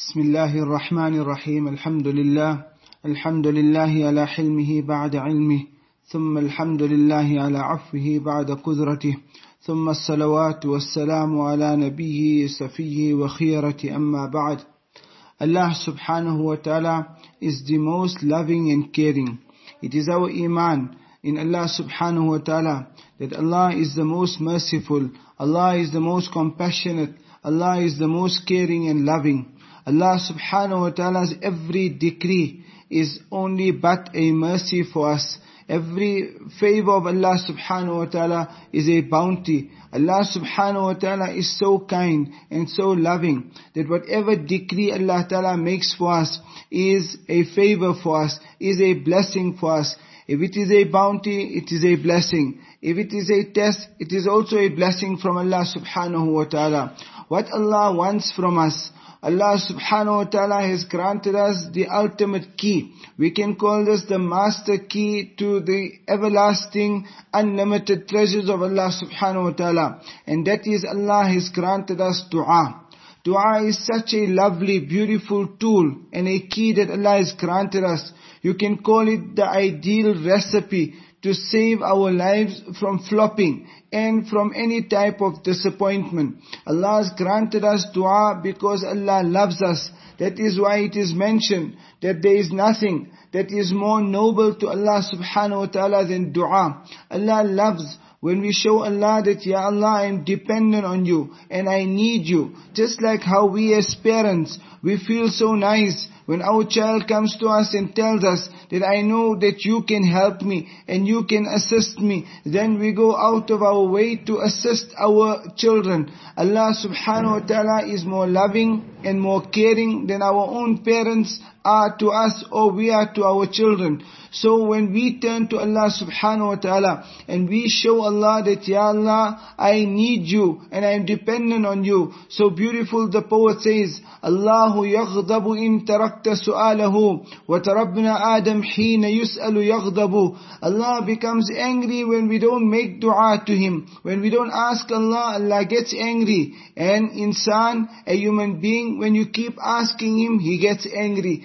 بسم الله الرحمن الرحيم الحمد لله الحمد لله على حلمه بعد علمه ثم الحمد لله على عفوه بعد قدرته ثم الصلوات والسلام على نبيه صفيه وخيرة أما بعد subhanahu wa ta'ala is the most loving and caring. It is our iman in Allah subhanahu wa ta'ala that Allah is the most merciful, Allah is the most compassionate, Allah is the most caring and loving. Allah subhanahu wa ta'ala's every decree is only but a mercy for us. Every favor of Allah subhanahu wa ta'ala is a bounty. Allah subhanahu wa ta'ala is so kind and so loving that whatever decree Allah ta'ala makes for us is a favor for us, is a blessing for us. If it is a bounty, it is a blessing. If it is a test, it is also a blessing from Allah subhanahu wa ta'ala. What Allah wants from us, Allah subhanahu wa ta'ala has granted us the ultimate key. We can call this the master key to the everlasting, unlimited treasures of Allah subhanahu wa ta'ala. And that is Allah has granted us dua. Dua is such a lovely, beautiful tool and a key that Allah has granted us. You can call it the ideal recipe to save our lives from flopping and from any type of disappointment. Allah has granted us dua because Allah loves us. That is why it is mentioned that there is nothing that is more noble to Allah subhanahu wa ta'ala than dua. Allah loves when we show Allah that, Ya Allah, I am dependent on you and I need you. Just like how we as parents, we feel so nice when our child comes to us and tells us that I know that you can help me and you can assist me, then we go out of our way to assist our children. Allah subhanahu wa ta'ala is more loving and more caring than our own parents are to us or we are to our children. So when we turn to Allah subhanahu wa ta'ala and we show Allah that Ya Allah, I need you and I am dependent on you. So beautiful the poet says, Allahu yaghdabu in tarakta su'alahu wa tarabna Adam hina yus'alu yaghdabu. Allah becomes angry when we don't make dua to Him. When we don't ask Allah, Allah gets angry. And insan, a human being, when you keep asking Him, He gets angry.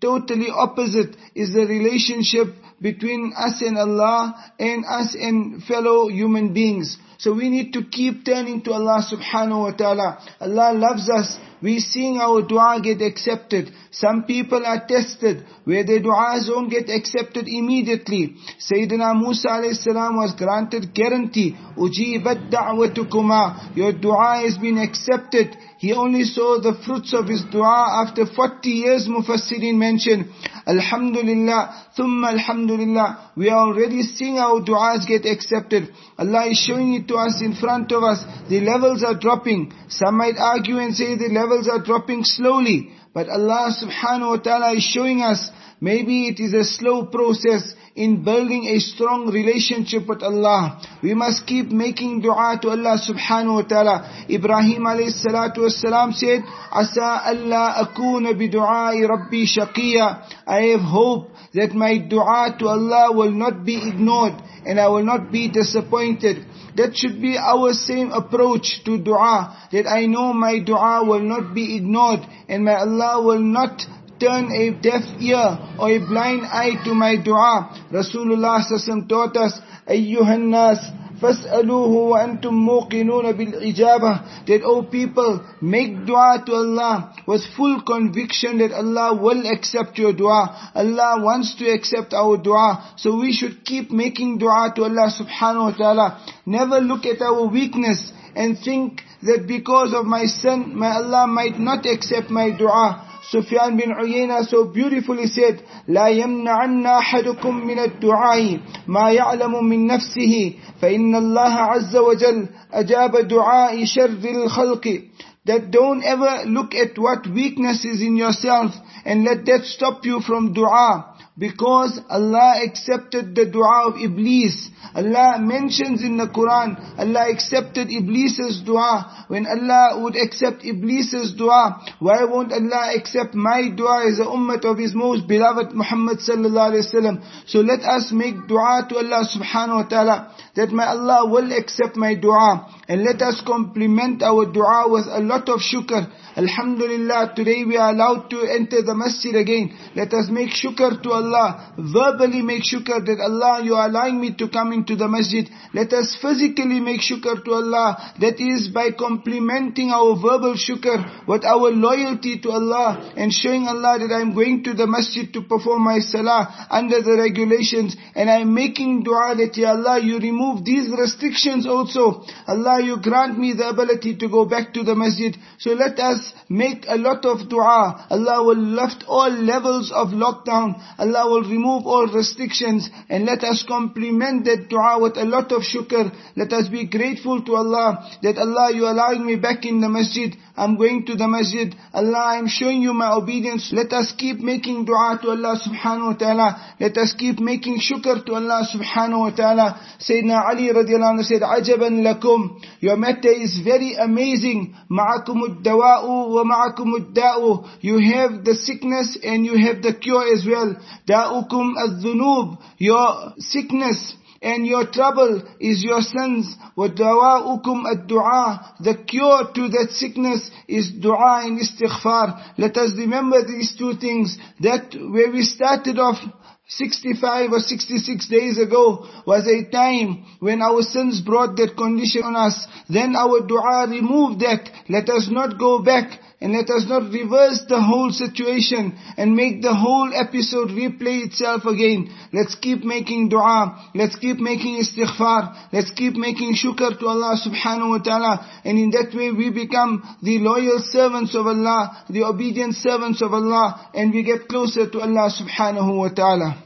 Totally opposite is the relationship between us and Allah and us and fellow human beings. So we need to keep turning to Allah subhanahu wa ta'ala. Allah loves us. We seeing our dua get accepted. Some people are tested where their du'as don't get accepted immediately. Sayyidina Musa salam was granted guarantee. Ujibat da'watukuma. Your dua has been accepted. He only saw the fruits of his dua after 40 years Mufassirin Alhamdulillah, thumma alhamdulillah. We are already seeing our du'as get accepted. Allah is showing it to us in front of us. The levels are dropping. Some might argue and say the levels are dropping slowly. But Allah subhanahu wa ta'ala is showing us Maybe it is a slow process in building a strong relationship with Allah. We must keep making dua to Allah subhanahu wa ta'ala. Ibrahim alayhi salatu wasalam said, Asa Allah akuna bi du'ai rabbi shaqiya. I have hope that my dua to Allah will not be ignored and I will not be disappointed. That should be our same approach to dua. That I know my dua will not be ignored and my Allah will not turn a deaf ear or a blind eye to my dua. Rasulullah sallallahu taught us, أيها الناس فاسألوه وأنتم موقنون بالإجابة that oh people make dua to Allah with full conviction that Allah will accept your dua Allah wants to accept our dua so we should keep making dua to Allah subhanahu wa ta'ala never look at our weakness and think that because of my sin my Allah might not accept my dua Sufyan bin Uyayna so beautifully said, لا يمنعن أحدكم من الدعاء ما يعلم من نفسه فإن الله عز وجل أجاب دعاء شر الخلق that don't ever look at what weakness is in yourself and let that stop you from dua. Because Allah accepted the dua of Iblis. Allah mentions in the Quran, Allah accepted Iblis's dua. When Allah would accept Iblis's dua, why won't Allah accept my dua as a ummah of His most beloved Muhammad sallallahu alaihi wasallam? So let us make dua to Allah subhanahu wa ta'ala that my Allah will accept my dua. And let us complement our dua with a lot of shukr. Alhamdulillah, today we are allowed to enter the masjid again. Let us make shukr to Allah. Allah, verbally make shukr that Allah, you are allowing me to come into the masjid. Let us physically make shukr to Allah. That is by complementing our verbal shukr with our loyalty to Allah and showing Allah that I am going to the masjid to perform my salah under the regulations and I am making dua that Ya Allah, you remove these restrictions also. Allah, you grant me the ability to go back to the masjid. So let us make a lot of dua. Allah will lift all levels of lockdown. Allah will remove all restrictions and let us complement that dua with a lot of shukr. Let us be grateful to Allah that Allah you are allowing me back in the masjid. I'm going to the masjid. Allah I'm showing you my obedience. Let us keep making dua to Allah subhanahu wa ta'ala. Let us keep making shukr to Allah subhanahu wa ta'ala. Sayyidina Ali radiallahu anhu said, عجبا لكم. Your matter is very amazing. معكم الدواء ومعكم الداء. You have the sickness and you have the cure as well. داؤكم الذنوب. Your sickness and your trouble is your sins. وَدَوَاؤُكُمْ الدُّعَاء The cure to that sickness is dua and istighfar. Let us remember these two things. That where we started off 65 or 66 days ago was a time when our sins brought that condition on us. Then our dua removed that. Let us not go back and let us not reverse the whole situation and make the whole episode replay itself again. Let's keep making dua. Let's keep making istighfar. Let's keep making shukr to Allah subhanahu wa ta'ala. And in that way we become the loyal servants of Allah, the obedient servants of Allah, and we get closer to Allah subhanahu wa ta'ala.